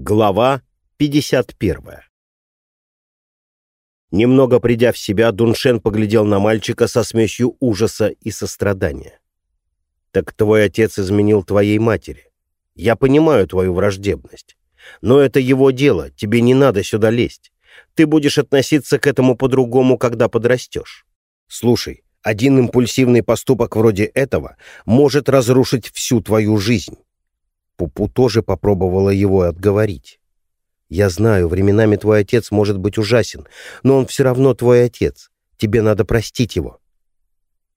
Глава 51 Немного придя в себя, Дуншен поглядел на мальчика со смесью ужаса и сострадания. «Так твой отец изменил твоей матери. Я понимаю твою враждебность. Но это его дело, тебе не надо сюда лезть. Ты будешь относиться к этому по-другому, когда подрастешь. Слушай, один импульсивный поступок вроде этого может разрушить всю твою жизнь. Пупу тоже попробовала его отговорить. «Я знаю, временами твой отец может быть ужасен, но он все равно твой отец. Тебе надо простить его».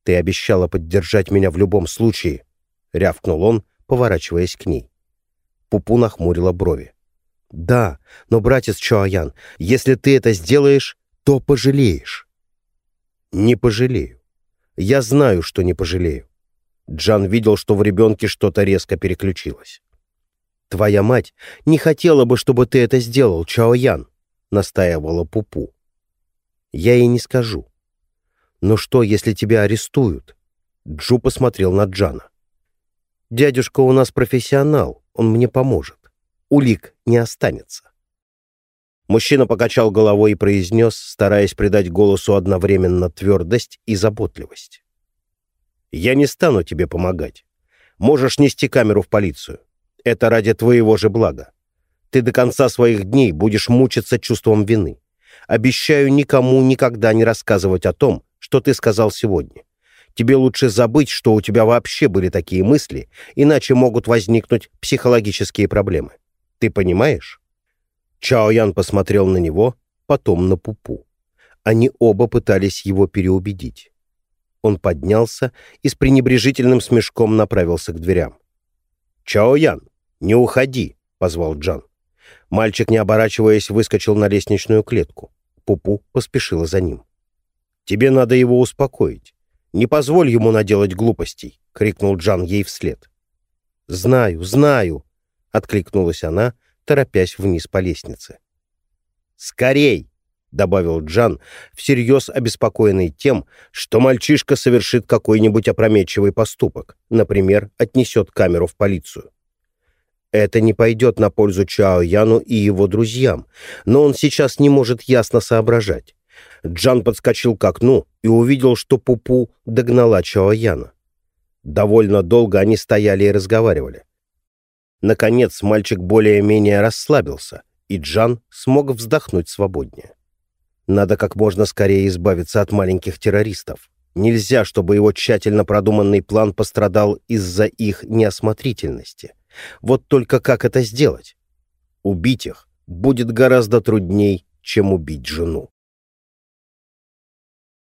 «Ты обещала поддержать меня в любом случае», — рявкнул он, поворачиваясь к ней. Пупу нахмурила брови. «Да, но, братец Чоаян, если ты это сделаешь, то пожалеешь». «Не пожалею. Я знаю, что не пожалею». Джан видел, что в ребенке что-то резко переключилось. «Твоя мать не хотела бы, чтобы ты это сделал, Чао Ян», — настаивала Пупу. «Я ей не скажу». «Но что, если тебя арестуют?» Джу посмотрел на Джана. «Дядюшка у нас профессионал, он мне поможет. Улик не останется». Мужчина покачал головой и произнес, стараясь придать голосу одновременно твердость и заботливость. «Я не стану тебе помогать. Можешь нести камеру в полицию. Это ради твоего же блага. Ты до конца своих дней будешь мучиться чувством вины. Обещаю никому никогда не рассказывать о том, что ты сказал сегодня. Тебе лучше забыть, что у тебя вообще были такие мысли, иначе могут возникнуть психологические проблемы. Ты понимаешь?» Чао Ян посмотрел на него, потом на Пупу. Они оба пытались его переубедить. Он поднялся и с пренебрежительным смешком направился к дверям. «Чао Ян, «Не уходи», — позвал Джан. Мальчик, не оборачиваясь, выскочил на лестничную клетку. Пупу поспешила за ним. «Тебе надо его успокоить. Не позволь ему наделать глупостей», — крикнул Джан ей вслед. «Знаю, знаю», — откликнулась она, торопясь вниз по лестнице. «Скорей!» — добавил Джан, всерьез обеспокоенный тем, что мальчишка совершит какой-нибудь опрометчивый поступок, например, отнесет камеру в полицию. Это не пойдет на пользу Чао Яну и его друзьям, но он сейчас не может ясно соображать. Джан подскочил к окну и увидел, что Пупу догнала Чао Яна. Довольно долго они стояли и разговаривали. Наконец мальчик более-менее расслабился, и Джан смог вздохнуть свободнее. Надо как можно скорее избавиться от маленьких террористов. Нельзя, чтобы его тщательно продуманный план пострадал из-за их неосмотрительности. Вот только как это сделать? Убить их будет гораздо трудней, чем убить жену.